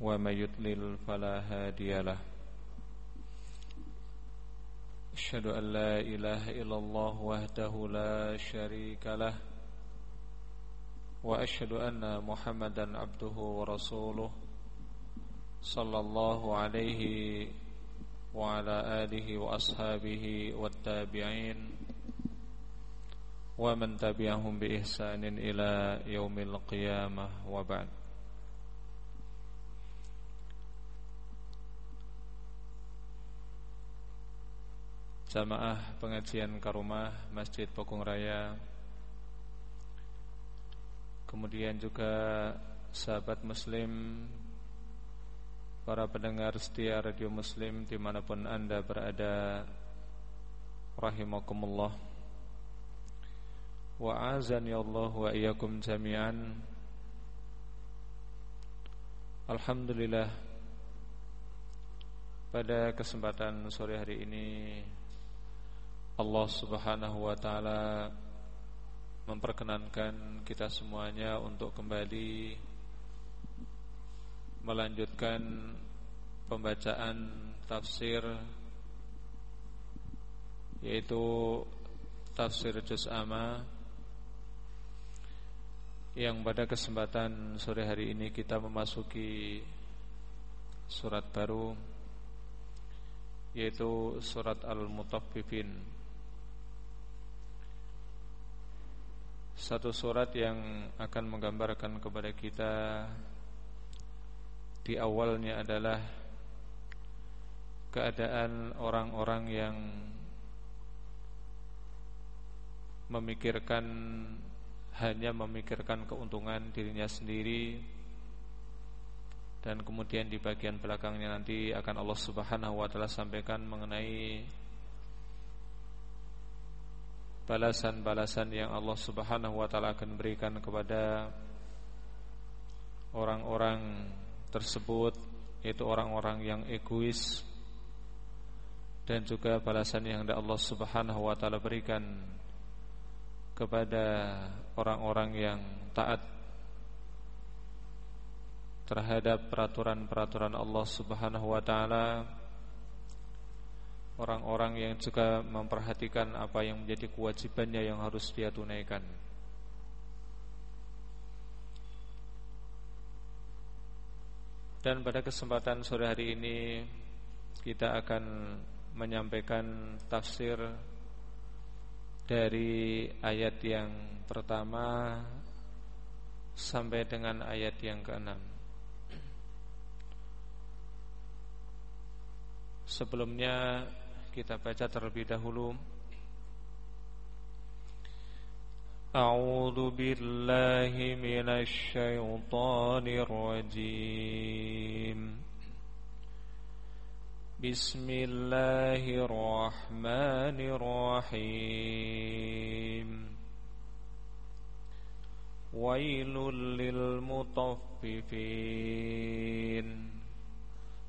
ومن يضلل فلا هادي له. أشهد أن لا إله إلا الله وحده لا شريك له. وأشهد أن محمدا عبده ورسوله صلى الله عليه وعلى آله وأصحابه والتابعين ومن تبعهم بإحسان إلى يوم القيامة وبعد. Jamaah pengajian Karumah Masjid Pokong Raya. Kemudian juga sahabat muslim Para pendengar setia radio muslim Di mana pun anda berada Rahimakumullah. Wa azani Allah wa iyakum jami'an. Alhamdulillah Pada kesempatan sore hari ini Allah Subhanahu wa taala memperkenankan kita semuanya untuk kembali melanjutkan pembacaan tafsir yaitu tafsir juz amma yang pada kesempatan sore hari ini kita memasuki surat baru yaitu surat Al-Mutaffifin Satu surat yang akan menggambarkan kepada kita Di awalnya adalah Keadaan orang-orang yang Memikirkan Hanya memikirkan keuntungan dirinya sendiri Dan kemudian di bagian belakangnya nanti Akan Allah subhanahu wa ta'ala sampaikan mengenai balasan-balasan yang Allah Subhanahu wa taala akan berikan kepada orang-orang tersebut yaitu orang-orang yang egois dan juga balasan yang Allah Subhanahu wa taala berikan kepada orang-orang yang taat terhadap peraturan-peraturan Allah Subhanahu wa taala orang-orang yang juga memperhatikan apa yang menjadi kewajibannya yang harus dia tunaikan. Dan pada kesempatan sore hari ini kita akan menyampaikan tafsir dari ayat yang pertama sampai dengan ayat yang keenam. Sebelumnya kita baca terlebih dahulu. A'udzu billahi minasy syaithanir rajim. Bismillahirrahmanirrahim. Wailul lil mutaffifin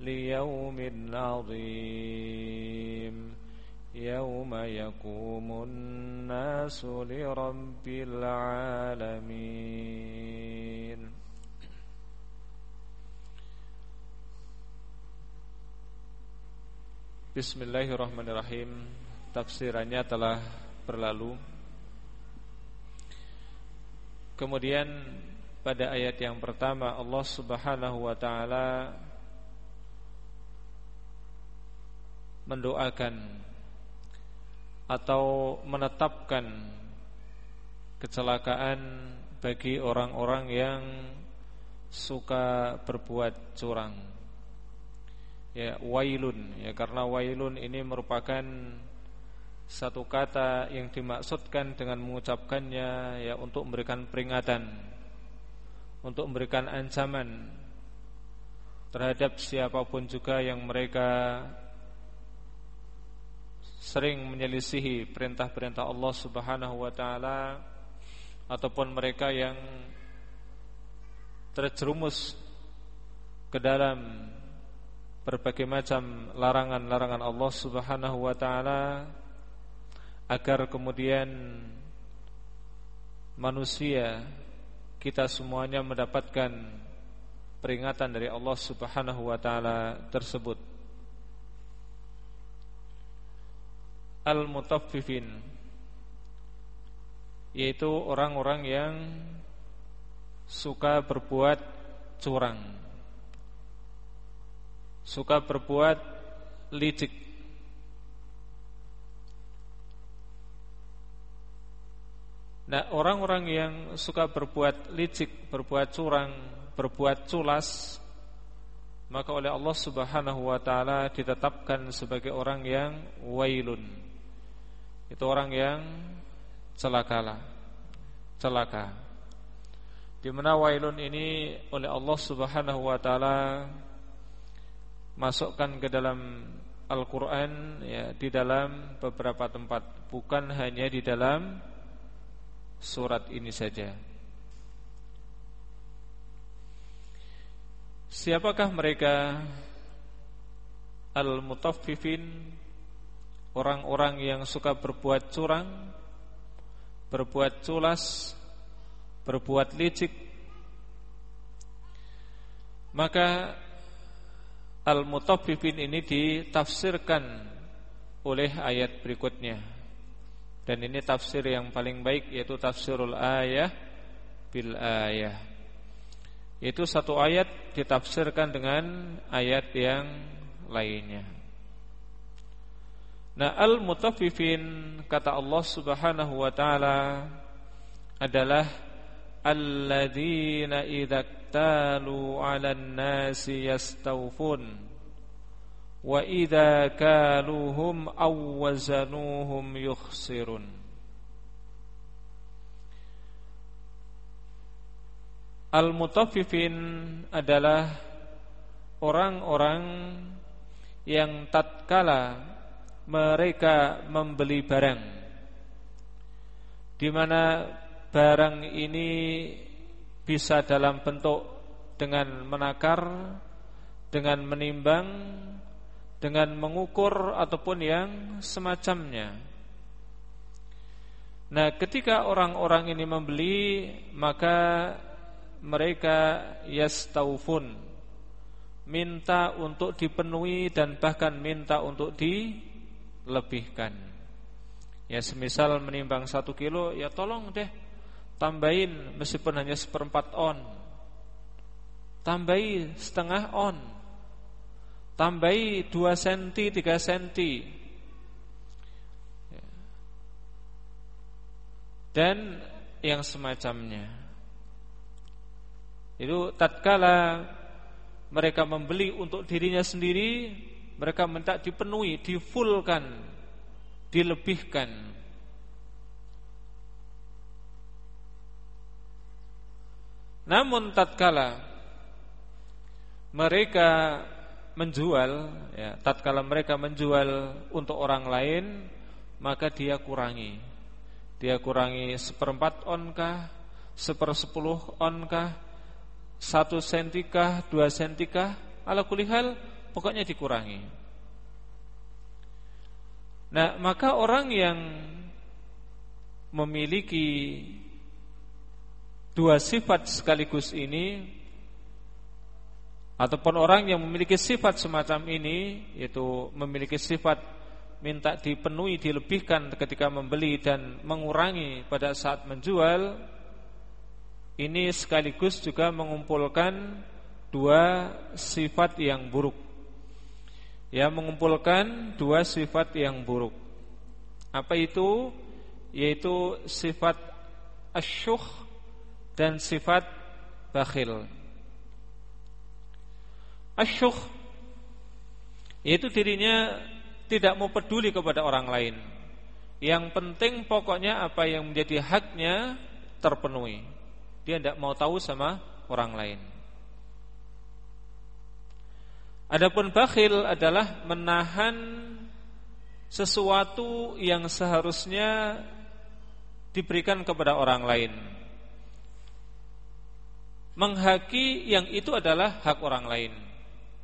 ليوم عظيم يوم يقوم الناس لرب العالمين Bismillahirrahmanirrahim Tafsirannya telah berlalu Kemudian pada ayat yang pertama Allah subhanahu wa ta'ala mendoakan atau menetapkan kecelakaan bagi orang-orang yang suka berbuat curang. Ya, wailun ya karena wailun ini merupakan satu kata yang dimaksudkan dengan mengucapkannya ya untuk memberikan peringatan, untuk memberikan ancaman terhadap siapa pun juga yang mereka sering menyelisihi perintah-perintah Allah Subhanahu wa taala ataupun mereka yang terjerumus ke dalam berbagai macam larangan-larangan Allah Subhanahu wa taala agar kemudian manusia kita semuanya mendapatkan peringatan dari Allah Subhanahu wa taala tersebut. Al-mutaffifin yaitu orang-orang yang suka berbuat curang. Suka berbuat licik. Nah, orang-orang yang suka berbuat licik, berbuat curang, berbuat culas maka oleh Allah Subhanahu wa taala ditetapkan sebagai orang yang wailun. Itu orang yang celakalah. Celaka. Di mana wailun ini oleh Allah Subhanahu wa taala masukkan ke dalam Al-Qur'an ya di dalam beberapa tempat, bukan hanya di dalam surat ini saja. Siapakah mereka Al-mutaffifin Orang-orang yang suka berbuat curang Berbuat culas Berbuat licik Maka Al-mutaffifin ini ditafsirkan Oleh ayat berikutnya Dan ini tafsir yang paling baik Yaitu tafsirul ayah Bil ayah itu satu ayat ditafsirkan dengan ayat yang lainnya. Nah, al-mutaffifin kata Allah Subhanahu wa taala adalah alladzina idza talu 'alan nasi yastawfun wa idza kaluhum aw wazanuhum yukhsirun. Al-mutaffifin adalah orang-orang yang tatkala mereka membeli barang di mana barang ini bisa dalam bentuk dengan menakar, dengan menimbang, dengan mengukur ataupun yang semacamnya. Nah, ketika orang-orang ini membeli, maka mereka yastaufun minta untuk dipenuhi dan bahkan minta untuk dilebihkan. Ya semisal menimbang satu kilo, ya tolong deh tambahin meskipun hanya seperempat on, tambahi setengah on, tambahi dua senti tiga senti, ya. dan yang semacamnya. Itu tatkala mereka membeli untuk dirinya sendiri, mereka minta dipenuhi, difulkan, dilebihkan. Namun tatkala mereka menjual, ya, tatkala mereka menjual untuk orang lain, maka dia kurangi. Dia kurangi seperempat onkah, sepersepuluh onkah, satu sentikah, dua sentikah, ala kulihal pokoknya dikurangi. Nah, maka orang yang memiliki dua sifat sekaligus ini ataupun orang yang memiliki sifat semacam ini yaitu memiliki sifat minta dipenuhi dilebihkan ketika membeli dan mengurangi pada saat menjual ini sekaligus juga mengumpulkan dua sifat yang buruk Ya mengumpulkan dua sifat yang buruk. Apa itu? Yaitu sifat asyuh dan sifat bakhil. Asyuh yaitu dirinya tidak mau peduli kepada orang lain. Yang penting pokoknya apa yang menjadi haknya terpenuhi. Dia tidak mau tahu sama orang lain. Adapun bakhil adalah menahan sesuatu yang seharusnya diberikan kepada orang lain. Menghaki yang itu adalah hak orang lain.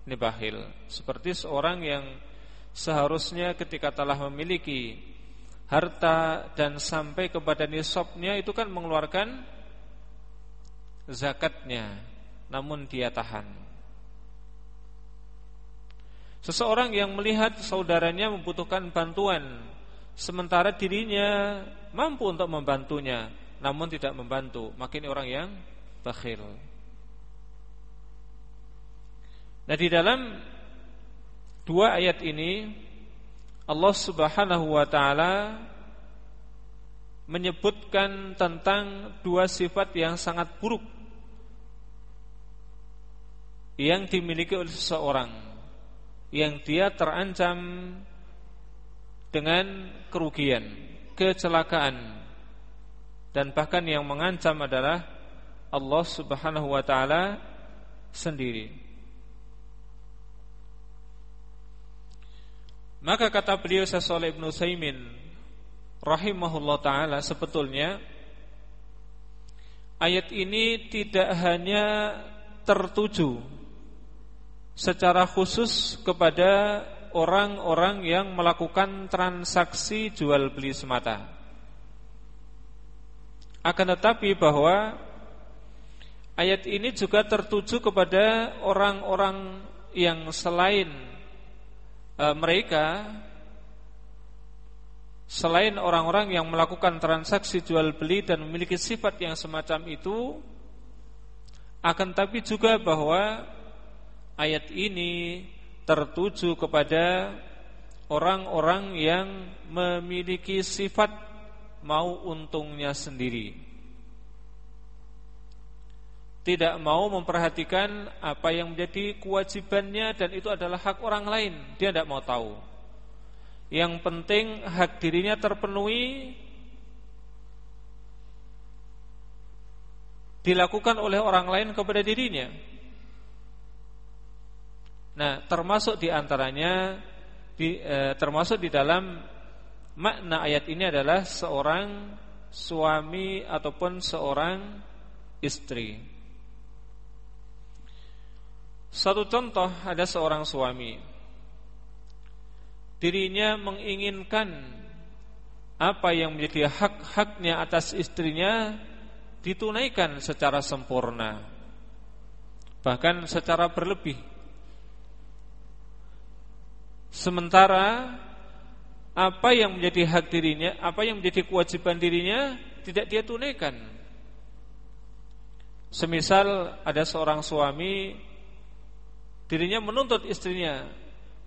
Ini bakhil. Seperti seorang yang seharusnya ketika telah memiliki harta dan sampai kepada nisabnya itu kan mengeluarkan zakatnya, namun dia tahan. Seseorang yang melihat saudaranya membutuhkan bantuan Sementara dirinya mampu untuk membantunya Namun tidak membantu. Makin orang yang bakhil. Nah di dalam Dua ayat ini Allah subhanahu wa ta'ala Menyebutkan tentang Dua sifat yang sangat buruk Yang dimiliki oleh seseorang yang dia terancam dengan kerugian, kecelakaan dan bahkan yang mengancam adalah Allah Subhanahu wa taala sendiri. Maka kata beliau Syaikh Ibnu Saimin rahimahullah taala sebetulnya ayat ini tidak hanya tertuju secara khusus kepada orang-orang yang melakukan transaksi jual beli semata. Akan tetapi bahwa ayat ini juga tertuju kepada orang-orang yang selain e, mereka selain orang-orang yang melakukan transaksi jual beli dan memiliki sifat yang semacam itu akan tapi juga bahwa ayat ini tertuju kepada orang-orang yang memiliki sifat mau untungnya sendiri. Tidak mau memperhatikan apa yang menjadi kewajibannya dan itu adalah hak orang lain. Dia tidak mau tahu. Yang penting hak dirinya terpenuhi dilakukan oleh orang lain kepada dirinya. Nah, termasuk di antaranya di, e, termasuk di dalam makna ayat ini adalah seorang suami ataupun seorang istri. Satu contoh ada seorang suami dirinya menginginkan apa yang menjadi hak-haknya atas istrinya ditunaikan secara sempurna bahkan secara berlebih Sementara apa yang menjadi hak dirinya, apa yang menjadi kewajiban dirinya tidak dia tunaikan. Semisal ada seorang suami dirinya menuntut istrinya,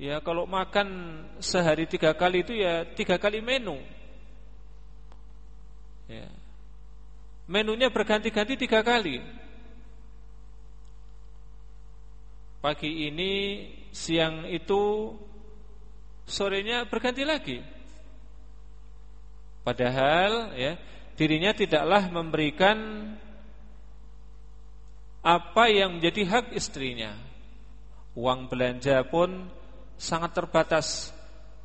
ya kalau makan sehari tiga kali itu ya tiga kali menu. Ya. Menunya berganti-ganti tiga kali. Pagi ini, siang itu sorenya berganti lagi. Padahal ya dirinya tidaklah memberikan apa yang menjadi hak istrinya. Uang belanja pun sangat terbatas.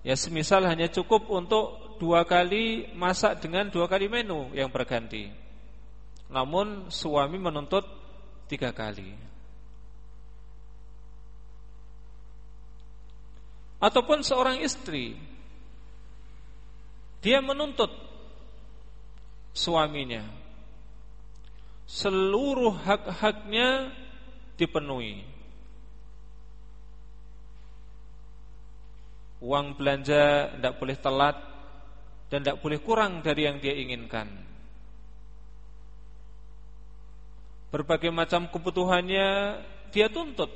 Ya semisal hanya cukup untuk dua kali masak dengan dua kali menu yang berganti. Namun suami menuntut tiga kali. Ataupun seorang istri dia menuntut suaminya. Seluruh hak-haknya dipenuhi. Uang belanja tidak boleh telat dan tidak boleh kurang dari yang dia inginkan. Berbagai macam kebutuhannya dia tuntut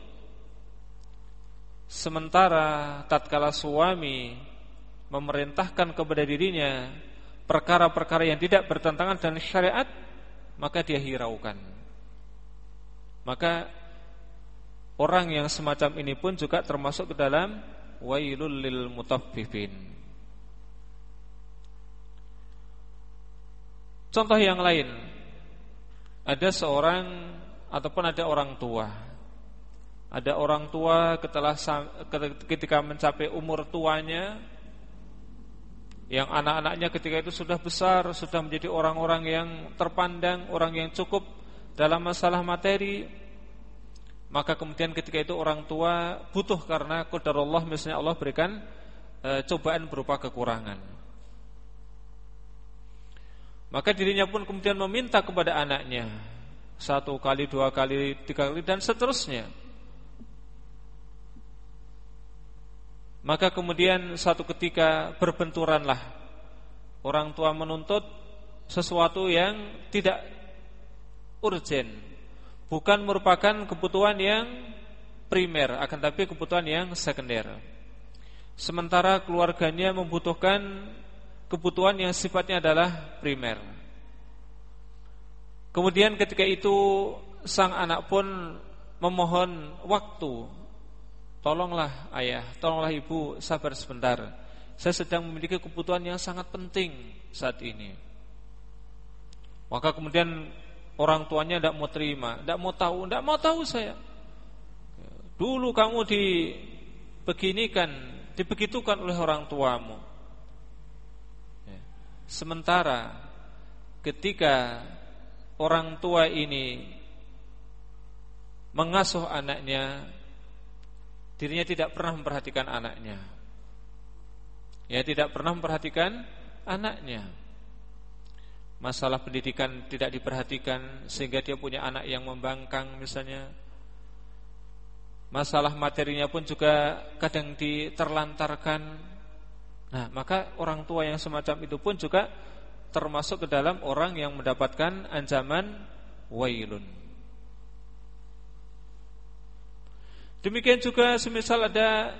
sementara tatkala suami memerintahkan kepada dirinya perkara-perkara yang tidak bertentangan dengan syariat, maka dia hiraukan. Maka orang yang semacam ini pun juga termasuk ke dalam wailul lil mutaffifin. Contoh yang lain, ada seorang ataupun ada orang tua. Ada orang tua ketika mencapai umur tuanya yang anak-anaknya ketika itu sudah besar, sudah menjadi orang-orang yang terpandang, orang yang cukup dalam masalah materi, maka kemudian ketika itu orang tua butuh karena Allah misalnya Allah berikan e, cobaan berupa kekurangan. Maka dirinya pun kemudian meminta kepada anaknya satu kali, dua kali, tiga kali dan seterusnya. Maka kemudian satu ketika berbenturanlah. Orang tua menuntut sesuatu yang tidak urgen Bukan merupakan kebutuhan yang primer Akan tapi kebutuhan yang sekunder. Sementara keluarganya membutuhkan kebutuhan yang sifatnya adalah primer. Kemudian ketika itu sang anak pun memohon waktu Tolonglah ayah, tolonglah ibu, sabar sebentar. Saya sedang memiliki kebutuhan yang sangat penting saat ini. Maka kemudian orang tuanya tidak mau terima, tidak mau tahu, tidak mau tahu saya. Dulu kamu dibeginikan, dibegitukan oleh orang tuamu. Sementara ketika orang tua ini mengasuh anaknya dirinya tidak pernah memperhatikan anaknya. Ya, tidak pernah memperhatikan anaknya. Masalah pendidikan tidak diperhatikan sehingga dia punya anak yang membangkang misalnya. Masalah materinya pun juga kadang diterlantarkan. Nah, maka orang tua yang semacam itu pun juga termasuk ke dalam orang yang mendapatkan ancaman wailun. Demikian juga semisal ada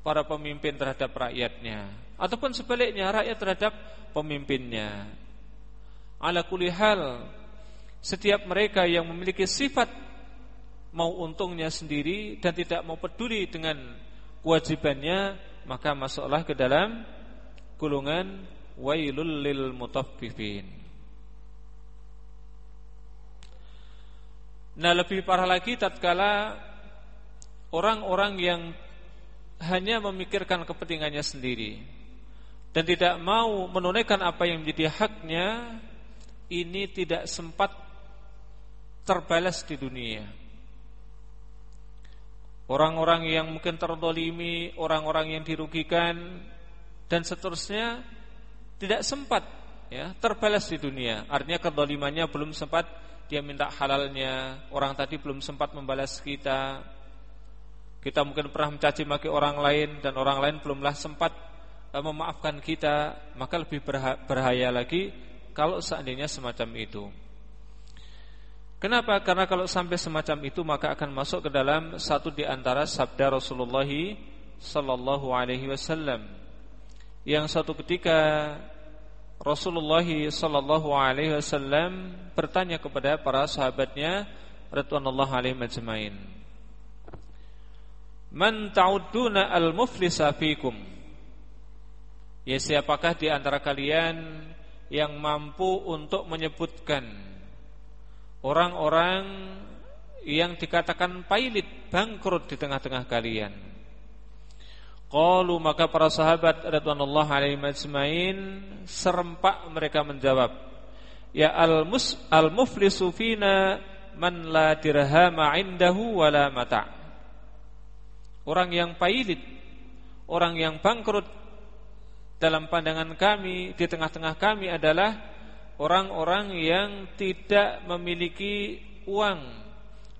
para pemimpin terhadap rakyatnya ataupun sebaliknya rakyat terhadap pemimpinnya. Ala kulihal setiap mereka yang memiliki sifat mau untungnya sendiri dan tidak mau peduli dengan kewajibannya maka masuklah ke dalam gulungan wailul lil mutaffifin. Nah lebih parah lagi tatkala orang-orang yang hanya memikirkan kepentingannya sendiri dan tidak mau menunaikan apa yang menjadi haknya ini tidak sempat terbalas di dunia. Orang-orang yang mungkin terdolimi, orang-orang yang dirugikan dan seterusnya tidak sempat ya terbalas di dunia. Artinya kedolimannya belum sempat dia minta halalnya, orang tadi belum sempat membalas kita, kita mungkin pernah mencaci maki orang lain dan orang lain belumlah sempat uh, memaafkan kita, maka lebih berhaya lagi kalau seandainya semacam itu. Kenapa? Karena kalau sampai semacam itu maka akan masuk ke dalam satu di antara sabda Rasulullah sallallahu alaihi wasallam. Yang satu ketika Rasulullah sallallahu alaihi wasallam bertanya kepada para sahabatnya radhiyallahu alaihim ajmain. Man ta'udduna al-muflisa fikum. Ya siapakah di antara kalian Yang mampu untuk menyebutkan Orang-orang Yang dikatakan pailit Bangkrut di tengah-tengah kalian? Qalu maka para sahabat radhiyallahu alaihi majma'in serempak mereka menjawab Ya al-mus al-muflisu fina man la dirhama indahu wala mata' orang yang pailit, orang yang bangkrut dalam pandangan kami di tengah-tengah kami adalah orang-orang yang tidak memiliki uang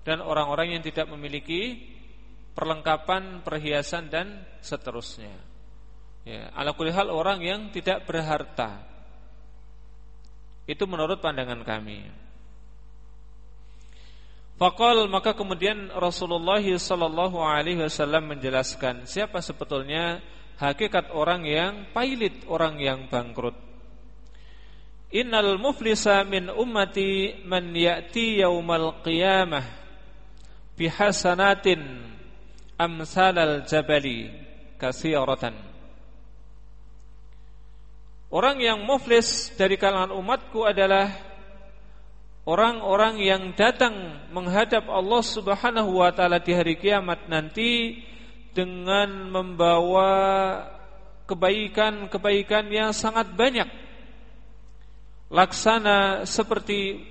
dan orang-orang yang tidak memiliki perlengkapan, perhiasan dan seterusnya. Ya, ala hal orang yang tidak berharta. Itu menurut pandangan kami. Fakal maka kemudian Rasulullah sallallahu alaihi wasallam menjelaskan siapa sebetulnya hakikat orang yang pailit, orang yang bangkrut. Innal muflisa min ummati man ya'ti yaumal qiyamah bihasanatin amsalal jabali kasiratan. Orang yang muflis dari kalangan umatku adalah orang-orang yang datang menghadap Allah Subhanahu wa taala di hari kiamat nanti dengan membawa kebaikan-kebaikan yang sangat banyak. Laksana seperti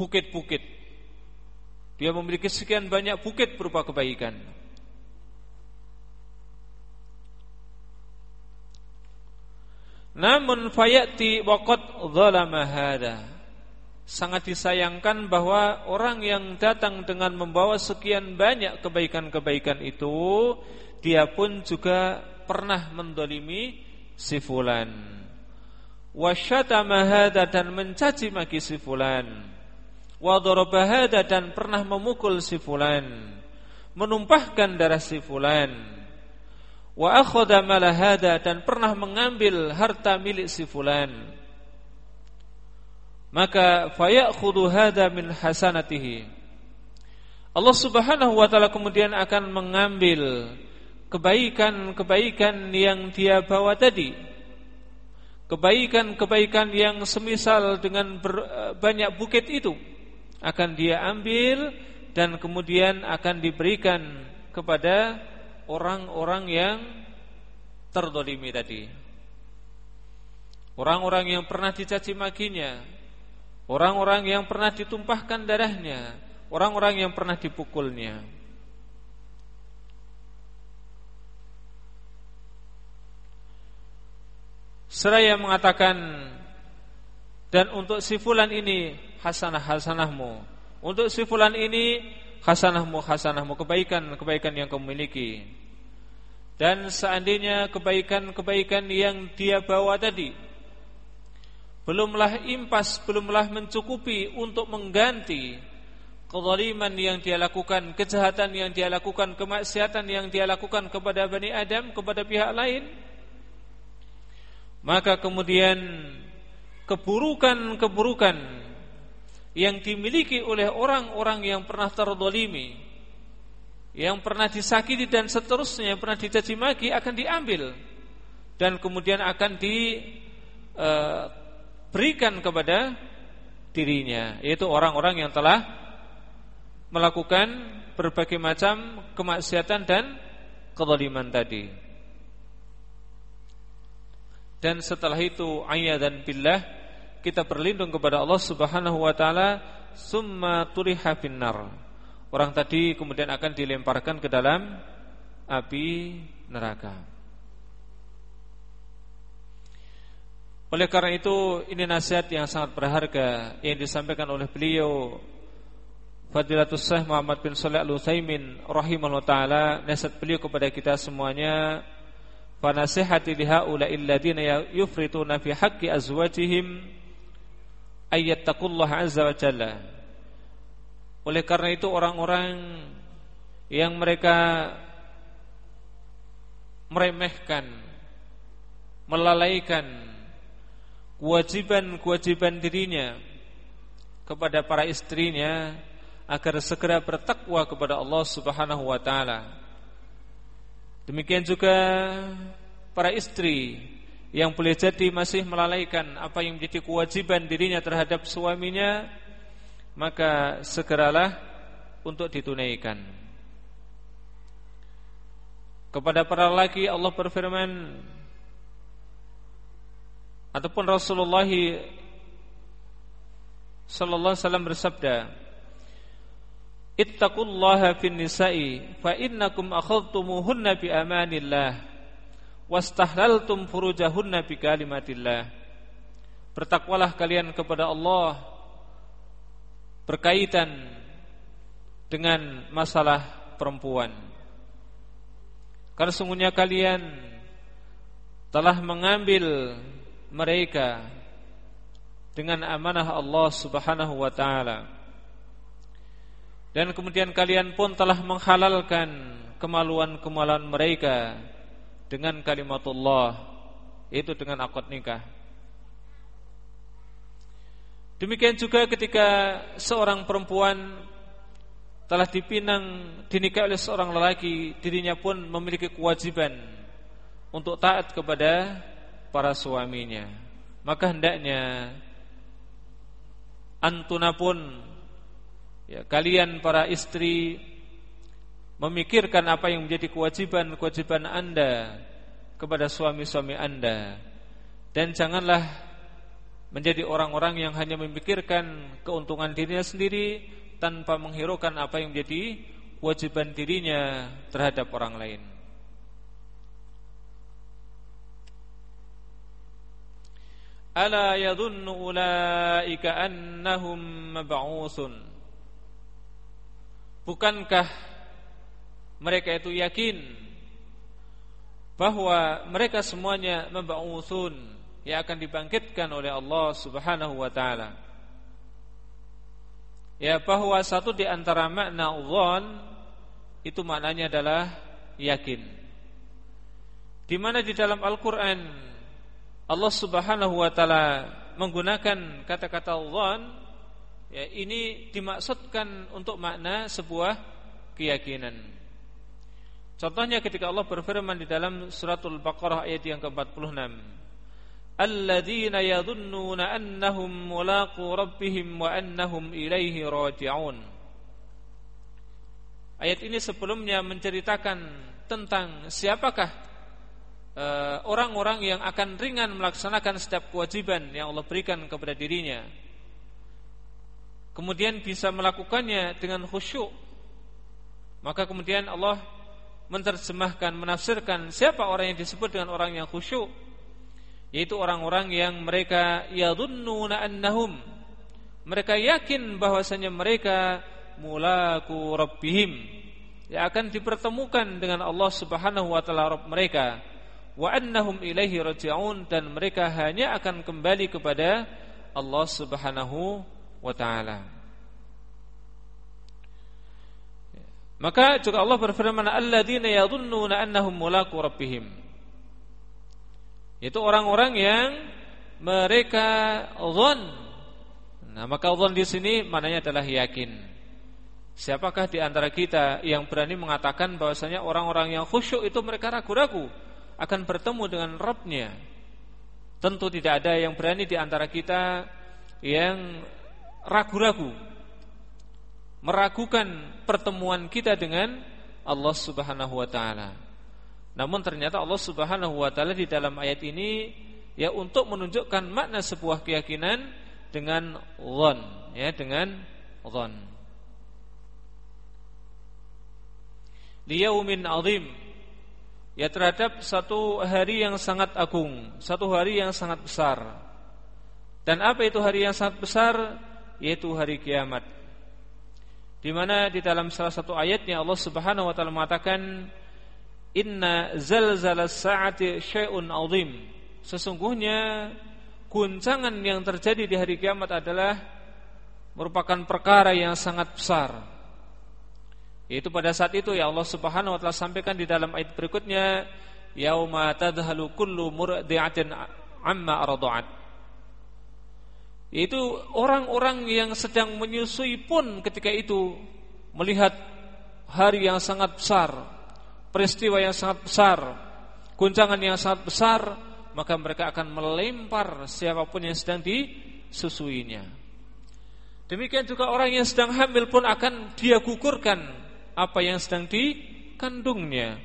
bukit-bukit. Dia memiliki sekian banyak bukit berupa kebaikan. Namun fayati waqad zalama hada sangat disayangkan bahwa orang yang datang dengan membawa sekian banyak kebaikan-kebaikan itu dia pun juga pernah mendolimi si fulan. Dan mencaci maki si fulan. Wa hada dan pernah memukul si fulan. Menumpahkan darah si fulan. Dan pernah mengambil harta milik si fulan maka fayakhudhu hadza min hasanatihi. Allah Subhanahu wa taala kemudian akan mengambil kebaikan-kebaikan yang dia bawa tadi. Kebaikan-kebaikan yang semisal dengan ber, banyak bukit itu akan dia ambil dan kemudian akan diberikan kepada orang-orang yang terdolimi tadi. Orang-orang yang pernah dicaci makinya Orang-orang yang pernah ditumpahkan darahnya Orang-orang yang pernah dipukulnya. Seraya mengatakan Dan untuk si fulan ini Hasanah-hasanahmu. Untuk si fulan ini Hasanahmu, hasanahmu. Kebaikan-kebaikan yang kamu miliki. Dan seandainya kebaikan-kebaikan yang dia bawa tadi belumlah impas, belumlah mencukupi untuk mengganti kezaliman yang dia lakukan, kejahatan yang dia lakukan, kemaksiatan yang dia lakukan kepada Bani Adam, kepada pihak lain. Maka kemudian keburukan-keburukan yang dimiliki oleh orang-orang yang pernah terdolimi, yang pernah disakiti dan seterusnya, yang pernah dicaci maki akan diambil dan kemudian akan di uh, berikan kepada dirinya yaitu orang-orang yang telah melakukan berbagai macam kemaksiatan dan kezaliman tadi. Dan setelah itu ayat dan billah kita berlindung kepada Allah Subhanahu wa taala summa turiha finnar. Orang tadi kemudian akan dilemparkan ke dalam api neraka. Oleh karena itu ini nasihat yang sangat berharga yang disampaikan oleh beliau Fadilatul Syekh Muhammad bin Shalih Al-Utsaimin rahimahullah taala nasihat beliau kepada kita semuanya. Fa nasihati li haula'il ladina yufrituna fi haqqi azwajihim ayyattaqullaha azza wa jalla. Oleh karena itu orang-orang yang mereka meremehkan melalaikan kewajiban-kewajiban dirinya kepada para istrinya agar segera bertakwa kepada Allah Subhanahu wa taala. Demikian juga para istri yang boleh jadi masih melalaikan apa yang menjadi kewajiban dirinya terhadap suaminya, maka segeralah untuk ditunaikan. Kepada para laki Allah berfirman, ataupun Rasulullah sallallahu alaihi wasallam bersabda Ittaqullaha fin nisa'i fa innakum akhadtumuhunna bi amanillah wastahlaltum furujahunna bi kalimatillah. Bertakwalah kalian kepada Allah berkaitan dengan masalah perempuan. Karena sungguhnya kalian telah mengambil mereka dengan amanah Allah Subhanahu wa taala Dan kemudian kalian pun telah menghalalkan kemaluan-kemaluan mereka dengan kalimatullah itu dengan akad nikah. Demikian juga ketika seorang perempuan telah dipinang dinikahi oleh seorang lelaki, dirinya pun memiliki kewajiban untuk taat kepada para suaminya. Maka hendaknya antuna pun ya, kalian para istri memikirkan apa yang menjadi kewajiban-kewajiban Anda kepada suami-suami Anda dan janganlah menjadi orang-orang yang hanya memikirkan keuntungan dirinya sendiri tanpa menghiraukan apa yang menjadi kewajiban dirinya terhadap orang lain. Ala yadhunnu ulaika annahum mab'utsun Bukankah mereka itu yakin bahwa mereka semuanya mab'utsun yang akan dibangkitkan oleh Allah Subhanahu wa taala. Ya bahwa satu di antara makna dzan itu maknanya adalah yakin. Di mana di dalam Al-Qur'an Allah Subhanahu wa taala menggunakan kata-kata dzan ya ini dimaksudkan untuk makna sebuah keyakinan. Contohnya ketika Allah berfirman di dalam suratul Baqarah ayat yang ke-46 alladzina yadhunnuna annahum mulaqu rabbihim wa annahum ilaihi raji'un. Ayat ini sebelumnya menceritakan tentang siapakah orang-orang uh, yang akan ringan melaksanakan setiap kewajiban yang Allah berikan kepada dirinya. Kemudian bisa melakukannya dengan khusyuk. Maka kemudian Allah menerjemahkan, menafsirkan siapa orang yang disebut dengan orang yang khusyuk yaitu orang-orang yang mereka yadhunnuna annahum mereka yakin bahwasanya mereka mulaku rabbihim yang akan dipertemukan dengan Allah Subhanahu wa taala Rabb mereka wa annahum ilaihi raji'un dan mereka hanya akan kembali kepada Allah Subhanahu wa taala maka juga Allah berfirman alladzina yadhunnuna annahum mulaku rabbihim itu orang-orang yang mereka zon. Nah, maka zon di sini maknanya adalah yakin. Siapakah di antara kita yang berani mengatakan bahwasanya orang-orang yang khusyuk itu mereka ragu-ragu akan bertemu dengan Rabbnya? Tentu tidak ada yang berani di antara kita yang ragu-ragu meragukan pertemuan kita dengan Allah Subhanahu wa taala. Namun ternyata Allah Subhanahu wa taala di dalam ayat ini ya untuk menunjukkan makna sebuah keyakinan dengan dhon ya dengan dhon. Liyaumin azim ya terhadap satu hari yang sangat agung, satu hari yang sangat besar. Dan apa itu hari yang sangat besar? Yaitu hari kiamat. Di mana di dalam salah satu ayatnya Allah Subhanahu wa taala mengatakan Inna zalzala sa'ati syai'un azim. Sesungguhnya guncangan yang terjadi di hari kiamat adalah merupakan perkara yang sangat besar. Yaitu pada saat itu ya Allah Subhanahu wa taala sampaikan di dalam ayat berikutnya, yauma tadhalu kullu murdi'atin amma arda'at. Yaitu orang-orang yang sedang menyusui pun ketika itu melihat hari yang sangat besar peristiwa yang sangat besar, guncangan yang sangat besar, maka mereka akan melempar siapa pun yang sedang disusuinya. Demikian juga orang yang sedang hamil pun akan dia gugurkan apa yang sedang dikandungnya.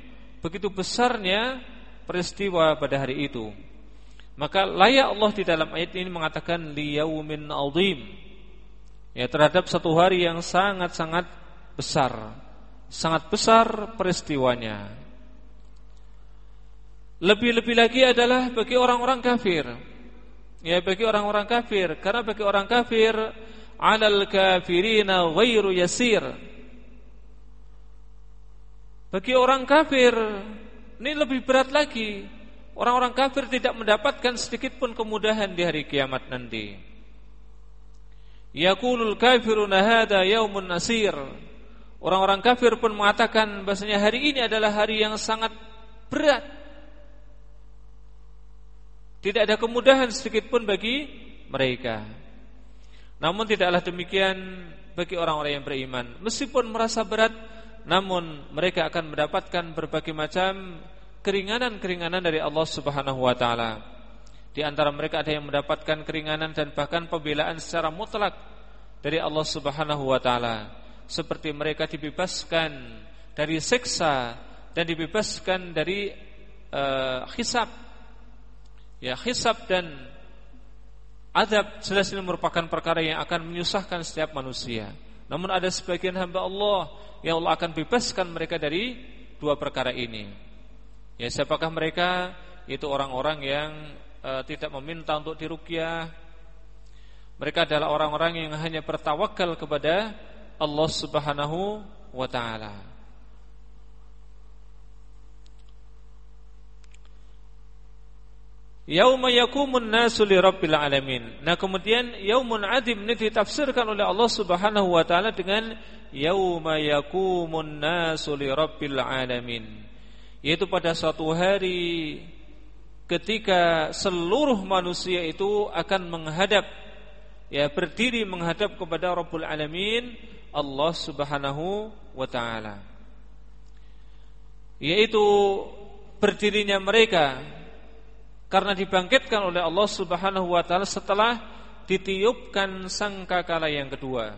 Begitu besarnya peristiwa pada hari itu. Maka layak Allah di dalam ayat ini mengatakan liyaumin azim. Ya terhadap satu hari yang sangat-sangat besar sangat besar peristiwanya. Lebih-lebih lagi adalah bagi orang-orang kafir. Ya bagi orang-orang kafir, karena bagi orang kafir alal kafirina ghairu yasir. Bagi orang kafir ini lebih berat lagi. Orang-orang kafir tidak mendapatkan sedikit pun kemudahan di hari kiamat nanti. Yaqulul kafiruna hadza yaumun nasir Orang-orang kafir pun mengatakan bahasanya hari ini adalah hari yang sangat berat. Tidak ada kemudahan sedikit pun bagi mereka. Namun tidaklah demikian bagi orang-orang yang beriman. Meskipun merasa berat, namun mereka akan mendapatkan berbagai macam keringanan-keringanan dari Allah Subhanahu wa taala. Di antara mereka ada yang mendapatkan keringanan dan bahkan pembelaan secara mutlak dari Allah Subhanahu wa taala. Seperti mereka dibebaskan dari seksa dan dibebaskan dari uh, hisab. Ya hisab dan adab jelas ini merupakan perkara yang akan menyusahkan setiap manusia namun ada sebagian hamba Allah yang Allah akan bebaskan mereka dari dua perkara ini. Ya siapakah mereka? Itu orang-orang yang uh, tidak meminta untuk diruqyah mereka adalah orang-orang yang hanya bertawakal kepada Allah Subhanahu wa taala. Yauma yakumun nasu li rabbil alamin. Nah, kemudian yaumun adim ini ditafsirkan oleh Allah Subhanahu wa taala dengan yauma yakumun nasu li rabbil alamin. Yaitu pada suatu hari ketika seluruh manusia itu akan menghadap ya berdiri menghadap kepada Rabbul Alamin Allah Subhanahu wa taala. Yaitu berdirinya mereka karena dibangkitkan oleh Allah Subhanahu wa taala setelah ditiupkan sangkakala yang kedua.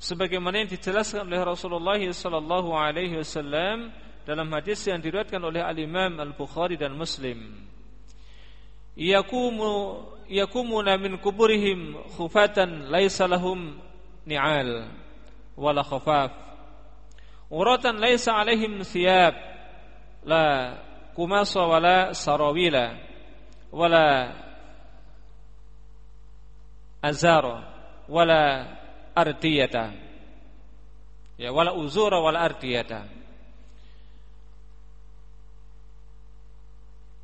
Sebagaimana yang dijelaskan oleh Rasulullah sallallahu alaihi wasallam dalam hadis yang diriwayatkan oleh Al-Imam Al-Bukhari dan Muslim. Yakumu yakumuna min kuburihim khufatan laisa lahum ni'al wala khafaf uratan laisa alaihim thiyab la kumasa wala sarawila wala azara wala ardiyata. Ya wala uzura wala ardiyata.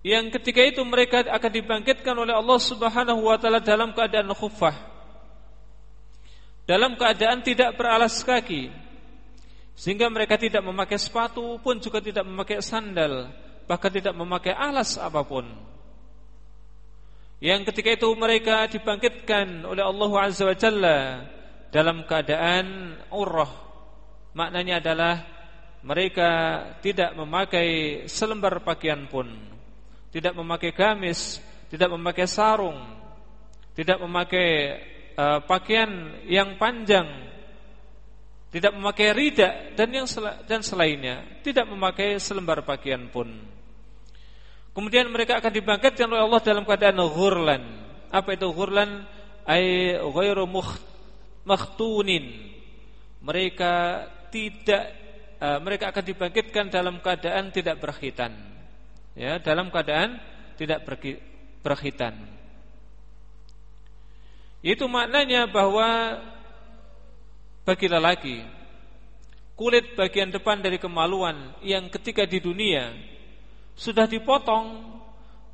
Yang ketika itu mereka akan dibangkitkan oleh Allah Subhanahu wa taala dalam keadaan khuffah. Dalam keadaan tidak beralas kaki sehingga mereka tidak memakai sepatu pun juga tidak memakai sandal bahkan tidak memakai alas apa pun. Yang ketika itu mereka dibangkitkan oleh Allah Azza wa Jalla dalam keadaan urrah. Maknanya adalah mereka tidak memakai selembar pakaian pun. Tidak memakai gamis tidak memakai sarung tidak memakai uh, pakaian yang panjang, tidak memakai rida dan yang sel dan selainnya, tidak memakai selembar pakaian pun. Kemudian mereka akan dibangkitkan oleh Allah dalam keadaan ghurlan. Apa itu ghurlan? Ai ghairu makhtunin. Mereka tidak uh, mereka akan dibangkitkan dalam keadaan tidak berkhitan. Ya, dalam keadaan tidak berkhitan. Itu maknanya bahwa bagi lelaki kulit bagian depan dari kemaluan yang ketika di dunia sudah dipotong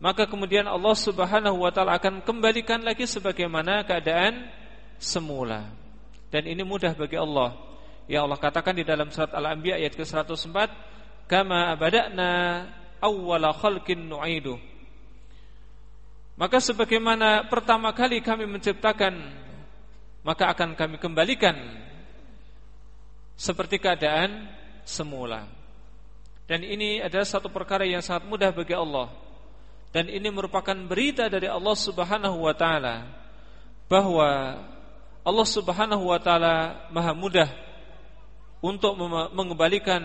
maka kemudian Allah Subhanahu wa taala akan kembalikan lagi sebagaimana keadaan semula. Dan ini mudah bagi Allah. Ya Allah katakan di dalam surat Al-Anbiya ayat ke-104, "Kama abada'na awwala khalqin nu'idu." Maka sebagaimana pertama kali kami menciptakan Maka akan kami kembalikan Seperti keadaan semula Dan ini adalah satu perkara yang sangat mudah bagi Allah Dan ini merupakan berita dari Allah subhanahu wa ta'ala Bahwa Allah subhanahu wa ta'ala maha mudah Untuk mengembalikan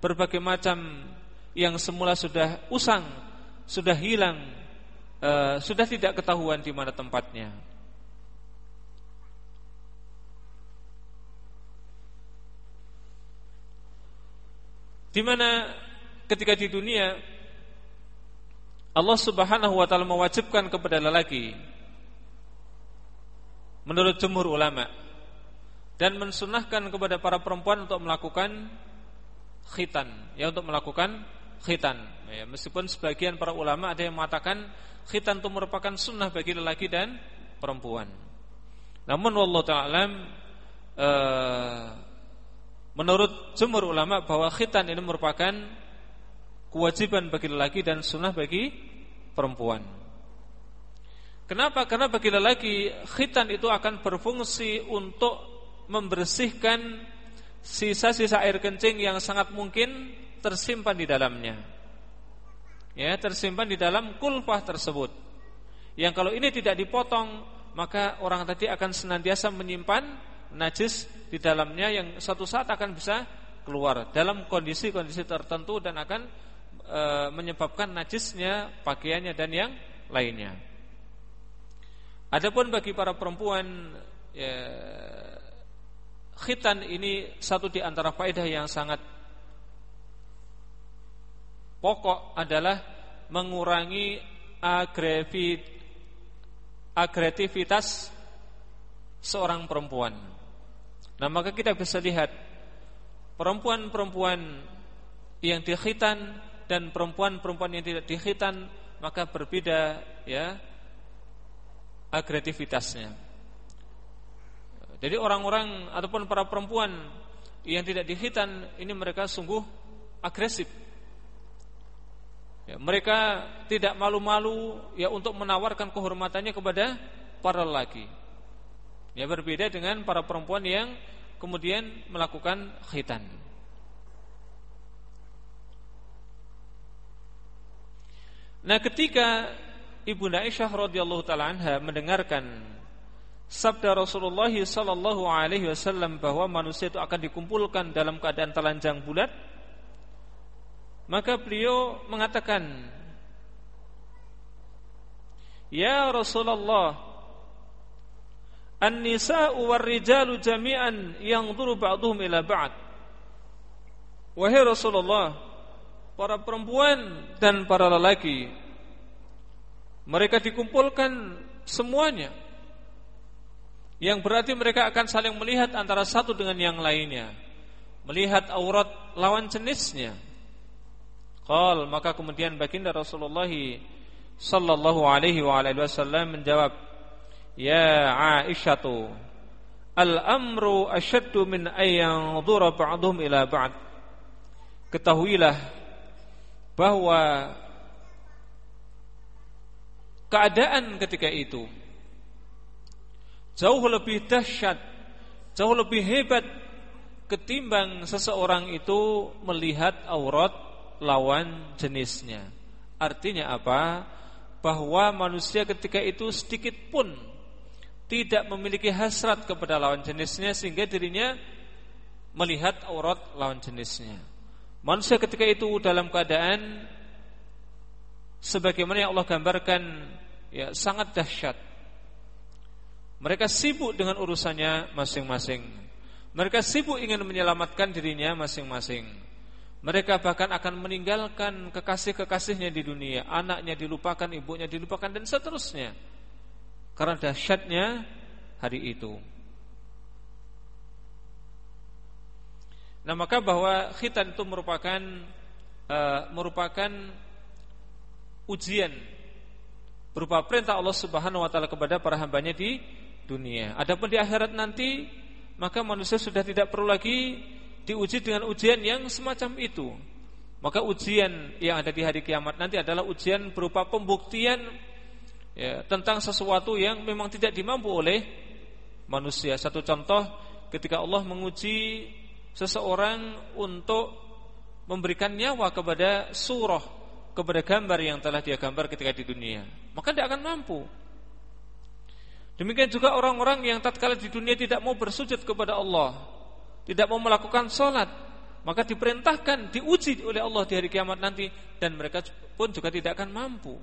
berbagai macam Yang semula sudah usang Sudah hilang uh, sudah tidak ketahuan di mana tempatnya. Di mana ketika di dunia Allah Subhanahu wa taala mewajibkan kepada lelaki menurut jumhur ulama dan mensunahkan kepada para perempuan untuk melakukan khitan, ya untuk melakukan khitan. Ya, meskipun sebagian para ulama ada yang mengatakan khitan itu merupakan sunnah bagi lelaki dan perempuan. Namun wallahu taala uh, Menurut jumhur ulama bahwa khitan ini merupakan kewajiban bagi lelaki dan sunnah bagi perempuan. Kenapa? Karena bagi lelaki khitan itu akan berfungsi untuk membersihkan sisa-sisa air kencing yang sangat mungkin tersimpan di dalamnya. Ya, tersimpan di dalam kulfah tersebut. Yang kalau ini tidak dipotong, maka orang tadi akan senantiasa menyimpan najis di dalamnya yang suatu saat akan bisa keluar dalam kondisi-kondisi tertentu dan akan e, menyebabkan najisnya pakaiannya dan yang lainnya. Adapun bagi para perempuan ya, khitan ini satu di antara faedah yang sangat pokok adalah mengurangi agresivitas seorang perempuan. Nah maka kita bisa lihat Perempuan-perempuan yang dikhitan Dan perempuan-perempuan yang tidak dikhitan Maka berbeda ya Agresivitasnya. Jadi orang-orang Ataupun para perempuan Yang tidak dikhitan Ini mereka sungguh agresif. Ya, Mereka tidak malu-malu Ya untuk menawarkan kehormatannya kepada Para lelaki Ya berbeda dengan para perempuan yang kemudian melakukan khitan. Nah, ketika Ibunda Aisyah radhiyallahu taala anha mendengarkan sabda Rasulullah sallallahu alaihi wasallam bahwa manusia itu akan dikumpulkan dalam keadaan telanjang bulat, maka beliau mengatakan, "Ya Rasulullah, An-nisa'u war-rijalu jami'an yanzuru ba'dhum ila ba'd. Wahai Rasulullah, para perempuan dan para lelaki mereka dikumpulkan semuanya. Yang berarti mereka akan saling melihat antara satu dengan yang lainnya. Melihat aurat lawan jenisnya. Qal maka kemudian baginda Rasulullah sallallahu alaihi wa wasallam menjawab Ya Aisyatu Al-amru asyaddu min ayyan dhura ba'dhum ila ba'd Ketahuilah bahwa keadaan ketika itu jauh lebih dahsyat, jauh lebih hebat ketimbang seseorang itu melihat aurat lawan jenisnya. Artinya apa? Bahwa manusia ketika itu sedikit pun tidak memiliki hasrat kepada lawan jenisnya sehingga dirinya melihat aurat lawan jenisnya. Manusia ketika itu dalam keadaan sebagaimana yang Allah gambarkan ya sangat dahsyat. Mereka sibuk dengan urusannya masing-masing. Mereka sibuk ingin menyelamatkan dirinya masing-masing. Mereka bahkan akan meninggalkan kekasih-kekasihnya di dunia, anaknya dilupakan, ibunya dilupakan dan seterusnya karena dahsyatnya hari itu. Nah maka bahwa khitan itu merupakan uh, merupakan ujian berupa perintah Allah Subhanahu wa taala kepada para hambanya di dunia. Adapun di akhirat nanti maka manusia sudah tidak perlu lagi diuji dengan ujian yang semacam itu. Maka ujian yang ada di hari kiamat nanti adalah ujian berupa pembuktian ya, tentang sesuatu yang memang tidak dimampu oleh manusia. Satu contoh ketika Allah menguji seseorang untuk memberikan nyawa kepada surah, kepada gambar yang telah dia gambar ketika di dunia, maka dia akan mampu. Demikian juga orang-orang yang tatkala di dunia tidak mau bersujud kepada Allah, tidak mau melakukan sholat, maka diperintahkan, diuji oleh Allah di hari kiamat nanti dan mereka pun juga tidak akan mampu.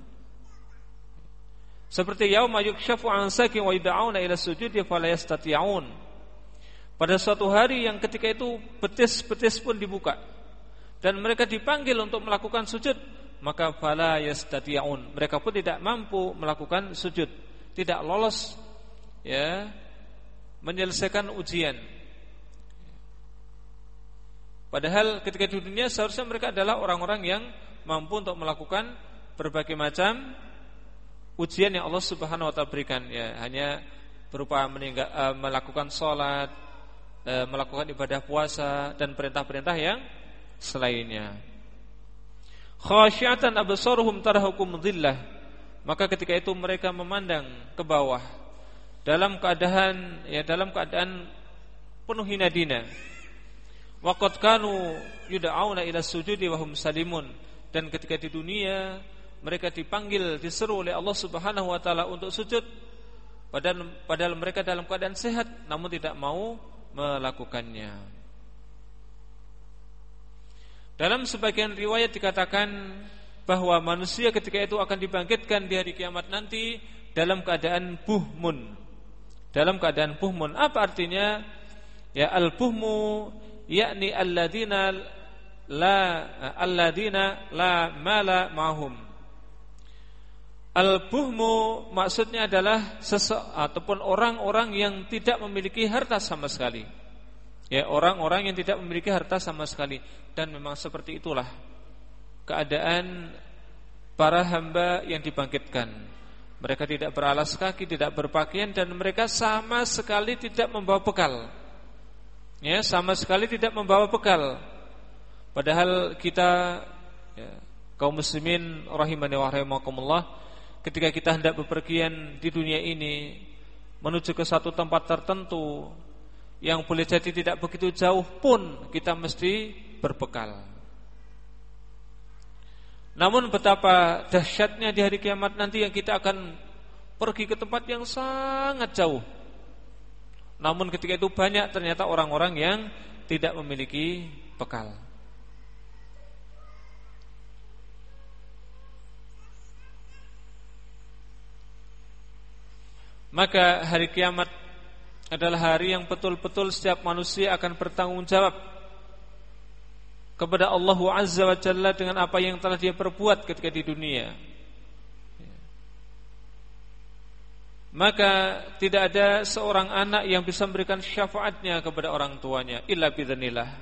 Seperti yauma yukshafu an sakin wa yud'auna ila sujudi fala yastati'un. Pada suatu hari yang ketika itu betis-betis pun dibuka dan mereka dipanggil untuk melakukan sujud, maka fala yastati'un. Mereka pun tidak mampu melakukan sujud, tidak lolos ya menyelesaikan ujian. Padahal ketika di dunia seharusnya mereka adalah orang-orang yang mampu untuk melakukan berbagai macam ujian yang Allah Subhanahu wa taala berikan ya hanya berupa meninggal, uh, melakukan sholat e, melakukan ibadah puasa dan perintah-perintah yang selainnya. Khasyiatan absaruhum tarhaquhum dhillah. Maka ketika itu mereka memandang ke bawah dalam keadaan ya dalam keadaan penuh hina dina. Waqad kanu yud'auna ila sujudi wa hum salimun dan ketika di dunia mereka dipanggil diseru oleh Allah Subhanahu wa taala untuk sujud padahal padahal mereka dalam keadaan sehat namun tidak mau melakukannya. Dalam sebagian riwayat dikatakan bahwa manusia ketika itu akan dibangkitkan di hari kiamat nanti dalam keadaan buhmun. Dalam keadaan buhmun. Apa artinya? Ya al-buhmu yakni alladzina la alladzina la mala ma'hum. Al-buhmu maksudnya adalah sese ataupun orang-orang yang tidak memiliki harta sama sekali. Ya, orang-orang yang tidak memiliki harta sama sekali dan memang seperti itulah keadaan para hamba yang dibangkitkan. Mereka tidak beralas kaki, tidak berpakaian dan mereka sama sekali tidak membawa bekal ya sama sekali tidak membawa bekal. Padahal kita ya, kaum muslimin rahimani wa rahimakumullah ketika kita hendak bepergian di dunia ini menuju ke satu tempat tertentu yang boleh jadi tidak begitu jauh pun kita mesti berbekal. Namun betapa dahsyatnya di hari kiamat nanti yang kita akan pergi ke tempat yang sangat jauh namun ketika itu banyak ternyata orang-orang yang tidak memiliki bekal. Maka hari kiamat adalah hari yang betul-betul setiap manusia akan bertanggung jawab kepada Allah Azza wa Jalla dengan apa yang telah dia perbuat ketika di dunia. maka tidak ada seorang anak yang bisa memberikan syafaatnya kepada orang tuanya illa bidzanillah.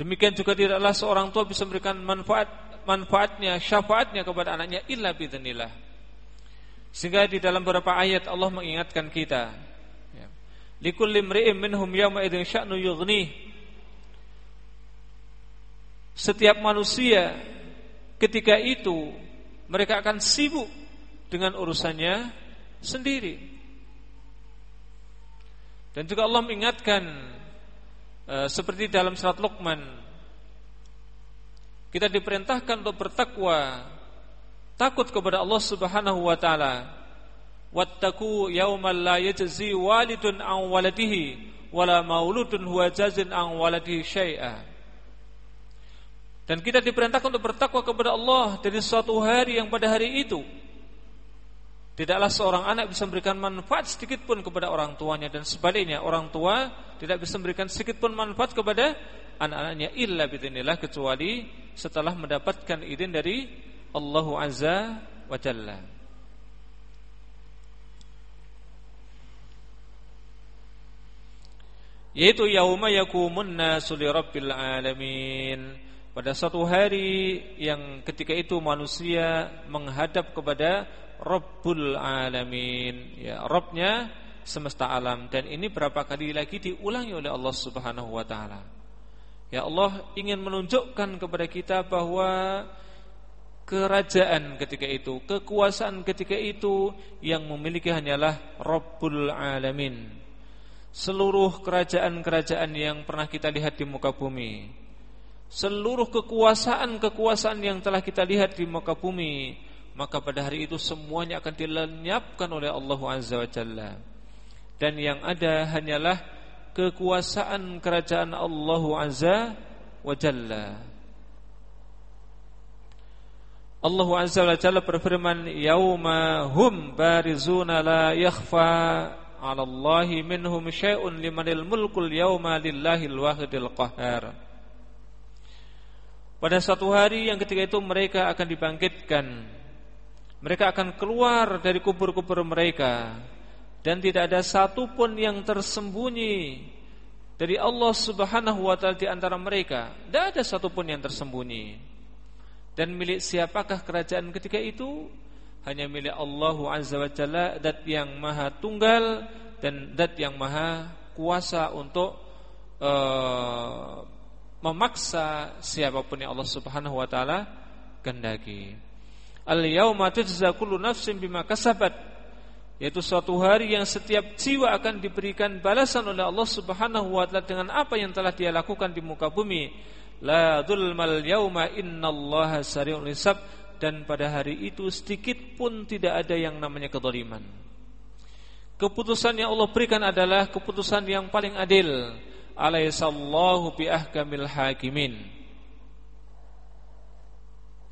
Demikian juga tidaklah seorang tua bisa memberikan manfaat manfaatnya syafaatnya kepada anaknya illa bidzanillah. Sehingga di dalam beberapa ayat Allah mengingatkan kita ya. Likulli imri'in minhum yawma idzin sya'nu. Setiap manusia ketika itu mereka akan sibuk dengan urusannya sendiri. Dan juga Allah mengingatkan uh, seperti dalam surat Luqman kita diperintahkan untuk bertakwa, takut kepada Allah Subhanahu wa taala. Wattaqu yaumal la yajzi walidun an waladihi wala mauludun huwa jazin an waladihi syai'a. Dan kita diperintahkan untuk bertakwa kepada Allah dari suatu hari yang pada hari itu Tidaklah seorang anak bisa memberikan manfaat sedikit pun kepada orang tuanya dan sebaliknya orang tua tidak bisa memberikan sedikit pun manfaat kepada anak-anaknya illa bidznillah kecuali setelah mendapatkan izin dari Allah Azza wa Jalla. Yaitu yauma yakumun nasu rabbil alamin. Pada suatu hari yang ketika itu manusia menghadap kepada Rabbul Alamin ya Rabbnya semesta alam dan ini berapa kali lagi diulangi oleh Allah Subhanahu wa taala. Ya Allah ingin menunjukkan kepada kita bahwa kerajaan ketika itu, kekuasaan ketika itu yang memiliki hanyalah Rabbul Alamin. Seluruh kerajaan-kerajaan yang pernah kita lihat di muka bumi, seluruh kekuasaan-kekuasaan yang telah kita lihat di muka bumi maka pada hari itu semuanya akan dilenyapkan oleh Allah Azza wa Jalla. Dan yang ada hanyalah kekuasaan kerajaan Allah Azza wa Jalla. Allah Azza wa Jalla berfirman, "Yauma hum barizuna la yakhfa 'ala Allah minhum syai'un limanil mulkul yauma lillahil wahidil qahhar." Pada suatu hari yang ketika itu mereka akan dibangkitkan mereka akan keluar dari kubur-kubur mereka dan tidak ada satupun yang tersembunyi dari Allah Subhanahu wa taala di antara mereka. Tidak ada satupun yang tersembunyi. Dan milik siapakah kerajaan ketika itu? Hanya milik Allah Azza wa Jalla, Dat yang Maha Tunggal dan Dat yang Maha Kuasa untuk uh, memaksa siapa pun yang Allah Subhanahu wa taala kehendaki. Al yauma tujza kullu nafsin bima kasabat yaitu suatu hari yang setiap jiwa akan diberikan balasan oleh Allah Subhanahu wa taala dengan apa yang telah dia lakukan di muka bumi. La dzulmal yauma innallaha sari'ul hisab dan pada hari itu sedikit pun tidak ada yang namanya kezaliman. Keputusan yang Allah berikan adalah keputusan yang paling adil. Alaihissallahu bi ahkamil hakimin.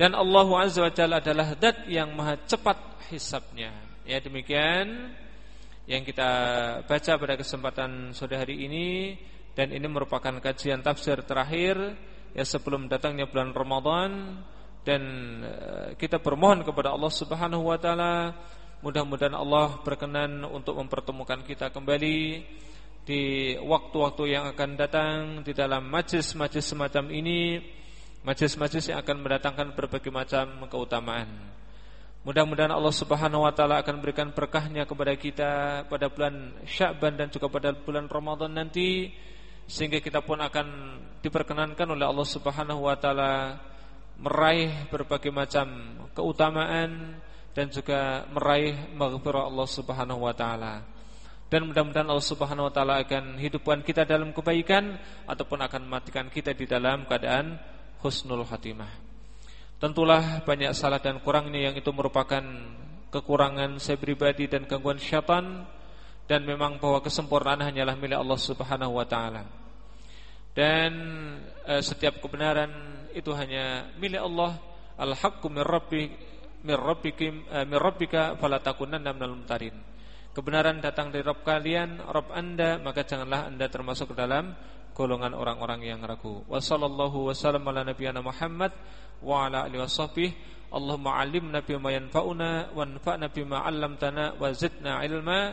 Dan Allah Azza wa Jalla adalah zat yang maha cepat hisabnya. Ya demikian yang kita baca pada kesempatan sore hari ini dan ini merupakan kajian tafsir terakhir ya sebelum datangnya bulan Ramadan dan eh, kita bermohon kepada Allah Subhanahu wa taala mudah-mudahan Allah berkenan untuk mempertemukan kita kembali di waktu-waktu yang akan datang di dalam majlis-majlis semacam ini majlis-majlis yang akan mendatangkan berbagai macam keutamaan. Mudah-mudahan Allah Subhanahu wa taala akan berikan berkahnya kepada kita pada bulan Sya'ban dan juga pada bulan Ramadan nanti sehingga kita pun akan diperkenankan oleh Allah Subhanahu wa taala meraih berbagai macam keutamaan dan juga meraih maghfirah Allah Subhanahu wa taala. Dan mudah-mudahan Allah Subhanahu wa taala akan hidupkan kita dalam kebaikan ataupun akan matikan kita di dalam keadaan husnul khatimah. Tentulah banyak salah dan kurangnya yang itu merupakan kekurangan saya pribadi dan gangguan syaitan dan memang bahwa kesempurnaan hanyalah milik Allah Subhanahu wa taala. Dan eh, setiap kebenaran itu hanya milik Allah. Al-haqqu min rabbi min rabbikim eh, min rabbika fala takunanna minal mumtarin. Kebenaran datang dari Rabb kalian Rabb Anda maka janganlah Anda termasuk ke dalam golongan orang-orang yang ragu. Wa sallallahu wasallam ala nabiyyina Muhammad wa ala alihi washabbihi Allahumma alimna bima yanfa'una wanfa'na bima 'allamtana wa zidna ilma